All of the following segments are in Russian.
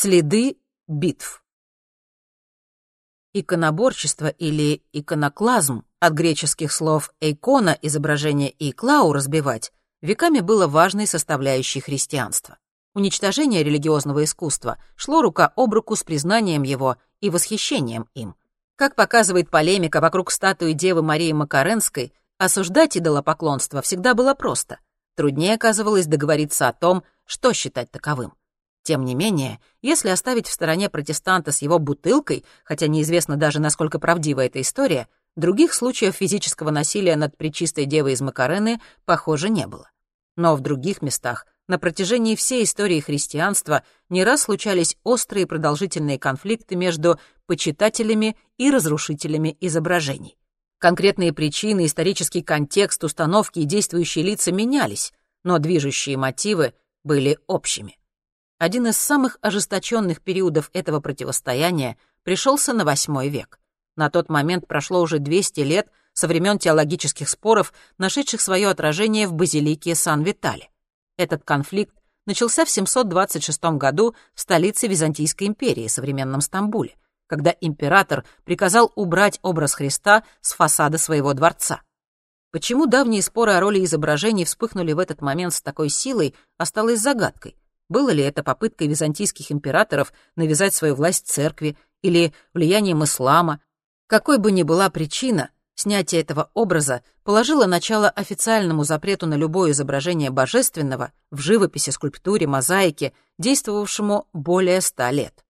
Следы битв. Иконоборчество или иконоклазм от греческих слов «эйкона» — изображение и «клау» — разбивать, веками было важной составляющей христианства. Уничтожение религиозного искусства шло рука об руку с признанием его и восхищением им. Как показывает полемика вокруг статуи Девы Марии Макаренской, осуждать идолопоклонство всегда было просто. Труднее оказывалось договориться о том, что считать таковым. Тем не менее, если оставить в стороне протестанта с его бутылкой, хотя неизвестно даже, насколько правдива эта история, других случаев физического насилия над Пречистой Девой из Макарены, похоже, не было. Но в других местах на протяжении всей истории христианства не раз случались острые продолжительные конфликты между почитателями и разрушителями изображений. Конкретные причины, исторический контекст, установки и действующие лица менялись, но движущие мотивы были общими. Один из самых ожесточенных периодов этого противостояния пришелся на VIII век. На тот момент прошло уже 200 лет со времен теологических споров, нашедших свое отражение в базилике Сан-Витале. Этот конфликт начался в 726 году в столице Византийской империи, современном Стамбуле, когда император приказал убрать образ Христа с фасада своего дворца. Почему давние споры о роли изображений вспыхнули в этот момент с такой силой, осталось загадкой — было ли это попыткой византийских императоров навязать свою власть церкви или влиянием ислама? Какой бы ни была причина, снятие этого образа положило начало официальному запрету на любое изображение божественного в живописи, скульптуре, мозаике, действовавшему более ста лет.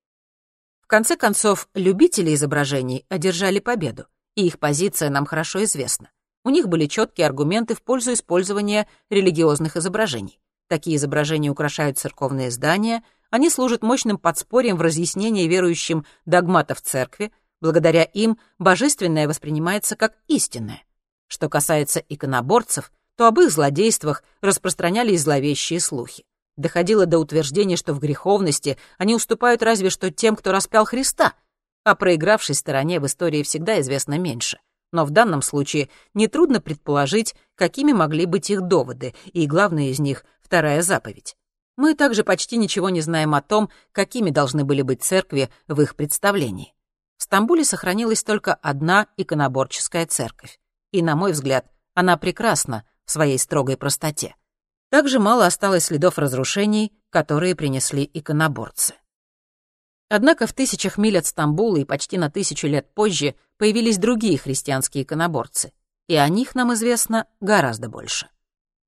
В конце концов, любители изображений одержали победу, и их позиция нам хорошо известна. У них были четкие аргументы в пользу использования религиозных изображений. Такие изображения украшают церковные здания, они служат мощным подспорьем в разъяснении верующим догматов церкви, благодаря им божественное воспринимается как истинное. Что касается иконоборцев, то об их злодействах распространялись зловещие слухи. Доходило до утверждения, что в греховности они уступают разве что тем, кто распял Христа, а проигравшей стороне в истории всегда известно меньше. Но в данном случае нетрудно предположить, какими могли быть их доводы, и главное из них вторая заповедь. Мы также почти ничего не знаем о том, какими должны были быть церкви в их представлении. В Стамбуле сохранилась только одна иконоборческая церковь. И, на мой взгляд, она прекрасна в своей строгой простоте. Также мало осталось следов разрушений, которые принесли иконоборцы. Однако в тысячах миль от Стамбула и почти на тысячу лет позже появились другие христианские иконоборцы, и о них нам известно гораздо больше.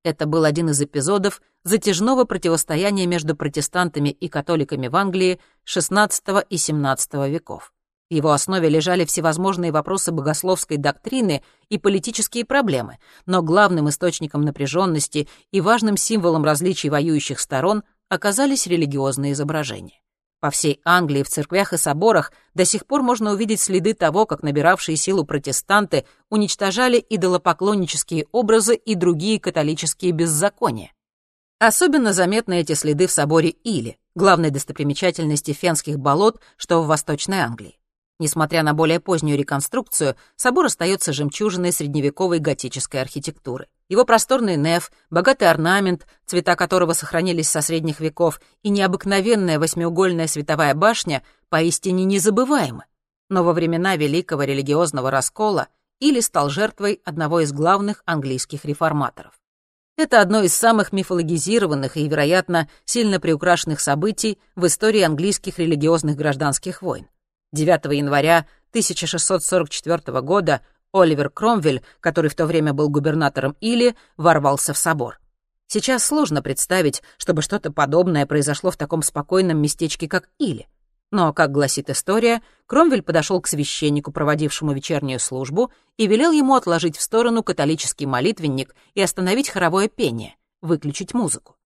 Это был один из эпизодов затяжного противостояния между протестантами и католиками в Англии XVI и XVII веков. В его основе лежали всевозможные вопросы богословской доктрины и политические проблемы, но главным источником напряженности и важным символом различий воюющих сторон оказались религиозные изображения. По всей Англии в церквях и соборах до сих пор можно увидеть следы того, как набиравшие силу протестанты уничтожали идолопоклоннические образы и другие католические беззакония. Особенно заметны эти следы в соборе Или, главной достопримечательности фенских болот, что в Восточной Англии. Несмотря на более позднюю реконструкцию, собор остается жемчужиной средневековой готической архитектуры. Его просторный неф, богатый орнамент, цвета которого сохранились со средних веков, и необыкновенная восьмиугольная световая башня поистине незабываемы. Но во времена великого религиозного раскола Или стал жертвой одного из главных английских реформаторов. Это одно из самых мифологизированных и, вероятно, сильно приукрашенных событий в истории английских религиозных гражданских войн. 9 января 1644 года Оливер Кромвель, который в то время был губернатором Или, ворвался в собор. Сейчас сложно представить, чтобы что-то подобное произошло в таком спокойном местечке, как Или. Но, как гласит история, Кромвель подошел к священнику, проводившему вечернюю службу, и велел ему отложить в сторону католический молитвенник и остановить хоровое пение, выключить музыку.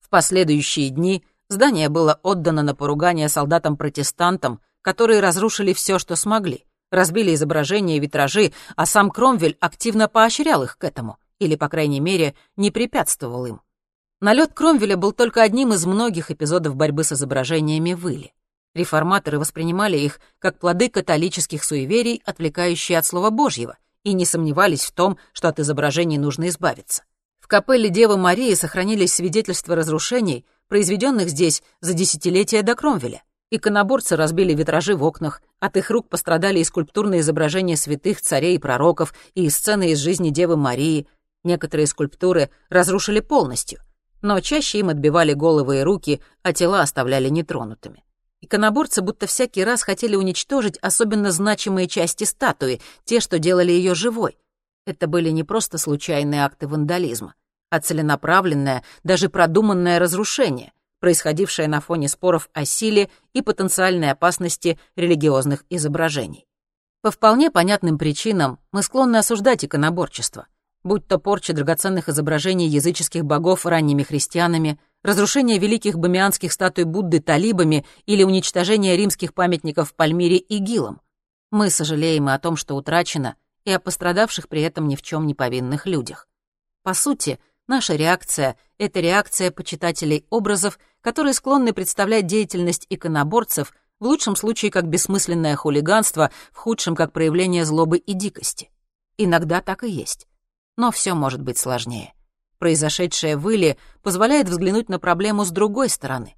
В последующие дни здание было отдано на поругание солдатам-протестантам, которые разрушили все, что смогли, разбили изображения и витражи, а сам Кромвель активно поощрял их к этому, или, по крайней мере, не препятствовал им. Налет Кромвеля был только одним из многих эпизодов борьбы с изображениями в Иле. Реформаторы воспринимали их как плоды католических суеверий, отвлекающие от Слова Божьего, и не сомневались в том, что от изображений нужно избавиться. В капелле Девы Марии сохранились свидетельства разрушений, произведенных здесь за десятилетия до Кромвеля. Иконоборцы разбили витражи в окнах, от их рук пострадали и скульптурные изображения святых, царей и пророков, и сцены из жизни Девы Марии. Некоторые скульптуры разрушили полностью, но чаще им отбивали головы и руки, а тела оставляли нетронутыми. Иконоборцы будто всякий раз хотели уничтожить особенно значимые части статуи, те, что делали ее живой. Это были не просто случайные акты вандализма, а целенаправленное, даже продуманное разрушение, происходившее на фоне споров о силе и потенциальной опасности религиозных изображений. По вполне понятным причинам мы склонны осуждать иконоборчество, будь то порча драгоценных изображений языческих богов ранними христианами, разрушение великих бамианских статуй Будды талибами или уничтожение римских памятников в Пальмире и Гилом. Мы сожалеем и о том, что утрачено, и о пострадавших при этом ни в чем не повинных людях. По сути, Наша реакция — это реакция почитателей образов, которые склонны представлять деятельность иконоборцев в лучшем случае как бессмысленное хулиганство, в худшем как проявление злобы и дикости. Иногда так и есть. Но все может быть сложнее. Произошедшее в Иле позволяет взглянуть на проблему с другой стороны.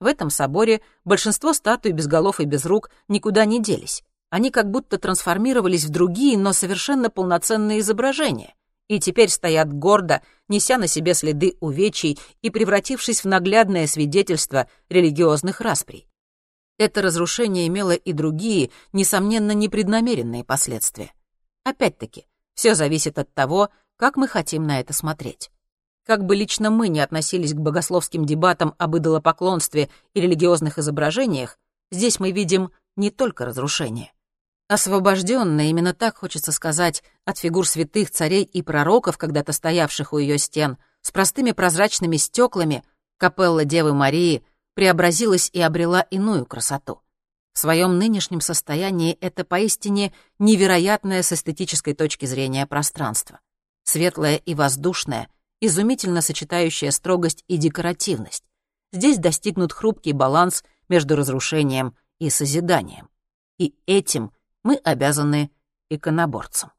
В этом соборе большинство статуй без голов и без рук никуда не делись. Они как будто трансформировались в другие, но совершенно полноценные изображения и теперь стоят гордо, неся на себе следы увечий и превратившись в наглядное свидетельство религиозных расприй. Это разрушение имело и другие, несомненно, непреднамеренные последствия. Опять-таки, все зависит от того, как мы хотим на это смотреть. Как бы лично мы не относились к богословским дебатам об идолопоклонстве и религиозных изображениях, здесь мы видим не только разрушение — Освобожденная, именно так хочется сказать, от фигур святых царей и пророков, когда-то стоявших у ее стен, с простыми прозрачными стеклами, капелла Девы Марии преобразилась и обрела иную красоту. В своем нынешнем состоянии это поистине невероятное с эстетической точки зрения пространство. Светлое и воздушное, изумительно сочетающее строгость и декоративность. Здесь достигнут хрупкий баланс между разрушением и созиданием. И этим — мы обязаны иконоборцам.